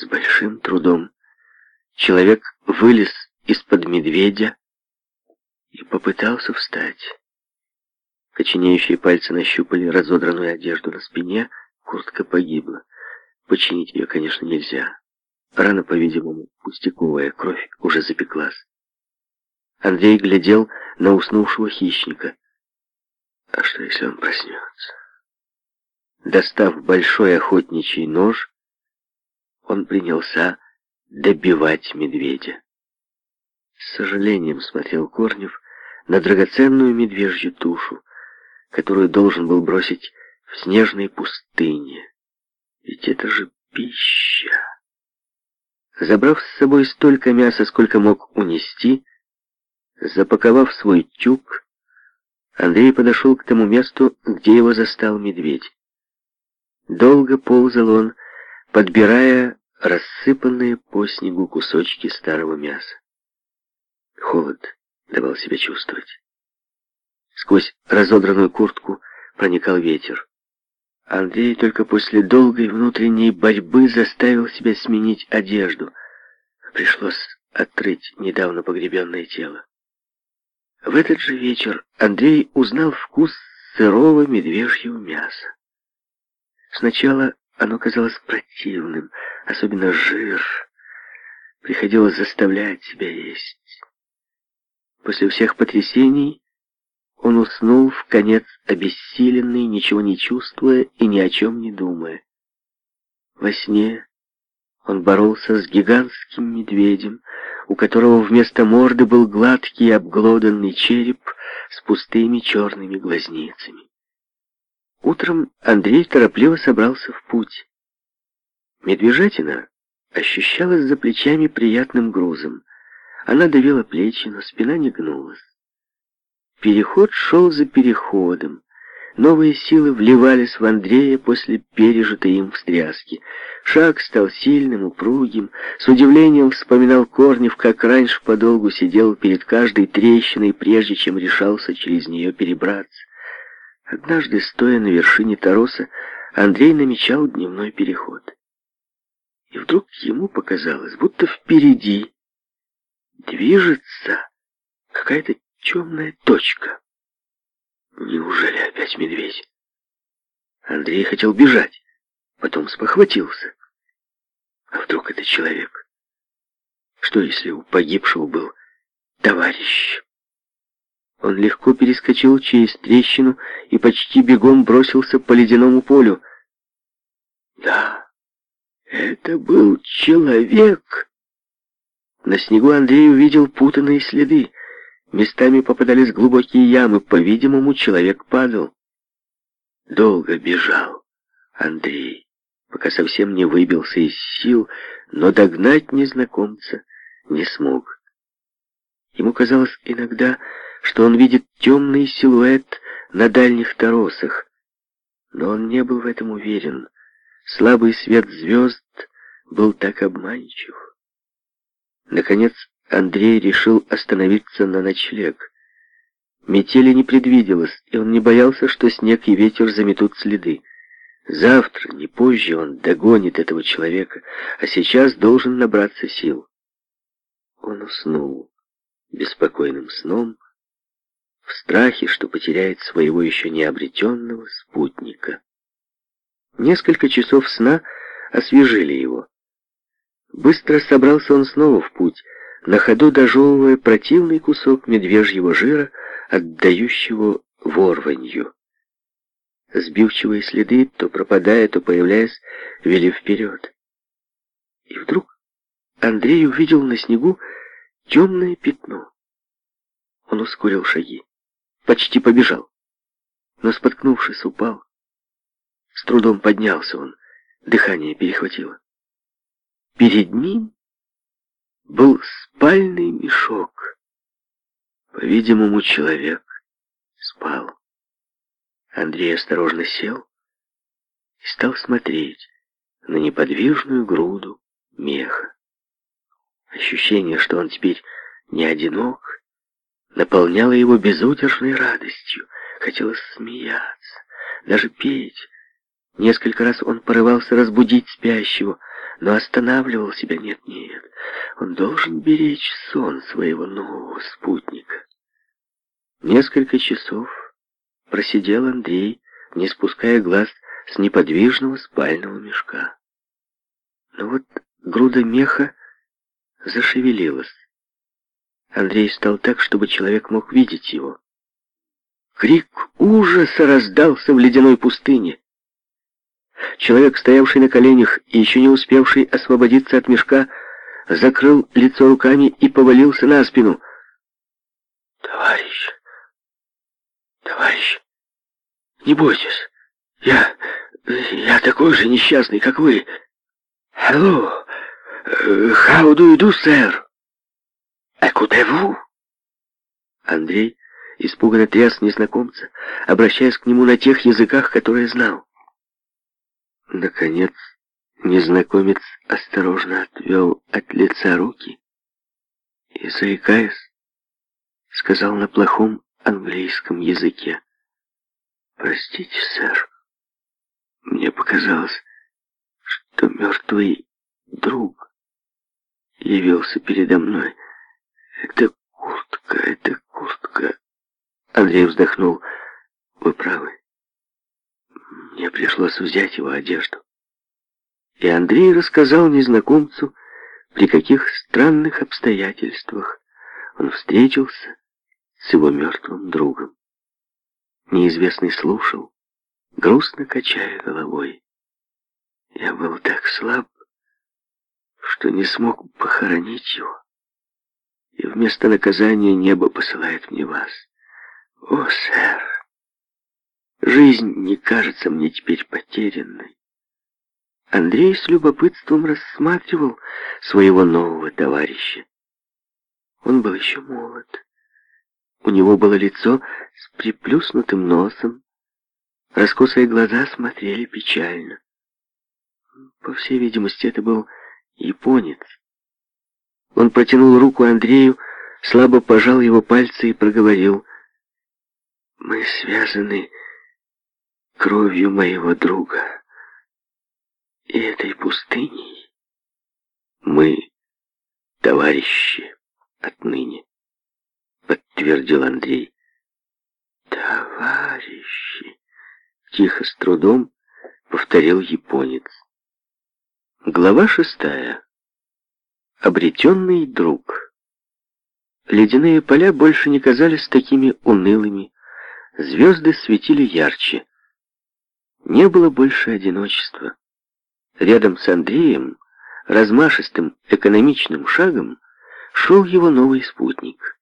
С большим трудом человек вылез из-под медведя и попытался встать. Коченеющие пальцы нащупали разодранную одежду на спине, куртка погибла. Починить ее, конечно, нельзя. Рана, по-видимому, пустяковая, кровь уже запеклась. Андрей глядел на уснувшего хищника. А что, если он проснется? Достав большой охотничий нож, он принялся добивать медведя. С сожалением смотрел Корнев на драгоценную медвежью тушу, которую должен был бросить в снежной пустыне. Ведь это же пища. Забрав с собой столько мяса, сколько мог унести, запаковав свой тюк, Андрей подошел к тому месту, где его застал медведь. Долго ползал он, подбирая рассыпанные по снегу кусочки старого мяса. Холод давал себя чувствовать. Сквозь разодранную куртку проникал ветер. Андрей только после долгой внутренней борьбы заставил себя сменить одежду. Пришлось открыть недавно погребенное тело. В этот же вечер Андрей узнал вкус сырого медвежьего мяса. Сначала оно казалось противным, особенно жир. Приходилось заставлять себя есть. После всех потрясений он уснул в конец обессиленный, ничего не чувствуя и ни о чем не думая. Во сне он боролся с гигантским медведем, у которого вместо морды был гладкий обглоданный череп с пустыми черными глазницами. Утром Андрей торопливо собрался в путь. Медвежатина ощущалась за плечами приятным грузом. Она давила плечи, но спина не гнулась. Переход шел за переходом. Новые силы вливались в Андрея после пережитой им встряски. Шаг стал сильным, упругим. С удивлением вспоминал Корнев, как раньше подолгу сидел перед каждой трещиной, прежде чем решался через нее перебраться. Однажды, стоя на вершине Тароса, Андрей намечал дневной переход. И вдруг ему показалось, будто впереди движется какая-то темная точка. Неужели опять медведь? Андрей хотел бежать, потом спохватился. А вдруг это человек? Что, если у погибшего был товарищ? Он легко перескочил через трещину и почти бегом бросился по ледяному полю. Да, это был человек. На снегу Андрей увидел путанные следы. Местами попадались глубокие ямы. По-видимому, человек падал. Долго бежал Андрей, пока совсем не выбился из сил, но догнать незнакомца не смог. Ему казалось иногда, что он видит темный силуэт на дальних торосах. Но он не был в этом уверен. Слабый свет звезд был так обманчив. Наконец Андрей решил остановиться на ночлег. Метели не предвиделось, и он не боялся, что снег и ветер заметут следы. Завтра, не позже, он догонит этого человека, а сейчас должен набраться сил. Он уснул беспокойным сном, в страхе, что потеряет своего еще необретенного спутника. Несколько часов сна освежили его. Быстро собрался он снова в путь, на ходу дожевывая противный кусок медвежьего жира, отдающего ворванью. Сбивчивые следы, то пропадая, то появляясь, вели вперед. И вдруг Андрей увидел на снегу темное пятно. Он ускорил шаги почти побежал. Но, споткнувшись, упал. С трудом поднялся он, дыхание перехватило. Перед ним был спальный мешок. По-видимому, человек спал. Андрей осторожно сел и стал смотреть на неподвижную груду меха. Ощущение, что он теперь не одинок, наполняло его безудержной радостью. Хотелось смеяться, даже петь. Несколько раз он порывался разбудить спящего, но останавливал себя. Нет, нет, он должен беречь сон своего нового спутника. Несколько часов просидел Андрей, не спуская глаз с неподвижного спального мешка. Но вот груда меха зашевелилась. Андрей стал так, чтобы человек мог видеть его. Крик ужаса раздался в ледяной пустыне. Человек, стоявший на коленях и еще не успевший освободиться от мешка, закрыл лицо руками и повалился на спину. «Товарищ! Товарищ! Не бойтесь! Я... я такой же несчастный, как вы! Алло, э, How do you do, sir?» «А куда вы?» Андрей испуганно тряс незнакомца, обращаясь к нему на тех языках, которые знал. Наконец, незнакомец осторожно отвел от лица руки и, заикаясь, сказал на плохом английском языке. «Простите, сэр, мне показалось, что мертвый друг явился передо мной». Это куртка, это куртка. Андрей вздохнул. Вы правы. Мне пришлось взять его одежду. И Андрей рассказал незнакомцу, при каких странных обстоятельствах он встретился с его мертвым другом. Неизвестный слушал, грустно качая головой. Я был так слаб, что не смог похоронить его и вместо наказания небо посылает мне вас. О, сэр, жизнь не кажется мне теперь потерянной. Андрей с любопытством рассматривал своего нового товарища. Он был еще молод. У него было лицо с приплюснутым носом. Раскосые глаза смотрели печально. По всей видимости, это был японец. Он протянул руку Андрею, слабо пожал его пальцы и проговорил. «Мы связаны кровью моего друга и этой пустыней. Мы товарищи отныне», — подтвердил Андрей. «Товарищи!» — тихо с трудом повторил японец. Глава шестая. Обретенный друг. Ледяные поля больше не казались такими унылыми. Звезды светили ярче. Не было больше одиночества. Рядом с Андреем, размашистым, экономичным шагом, шел его новый спутник.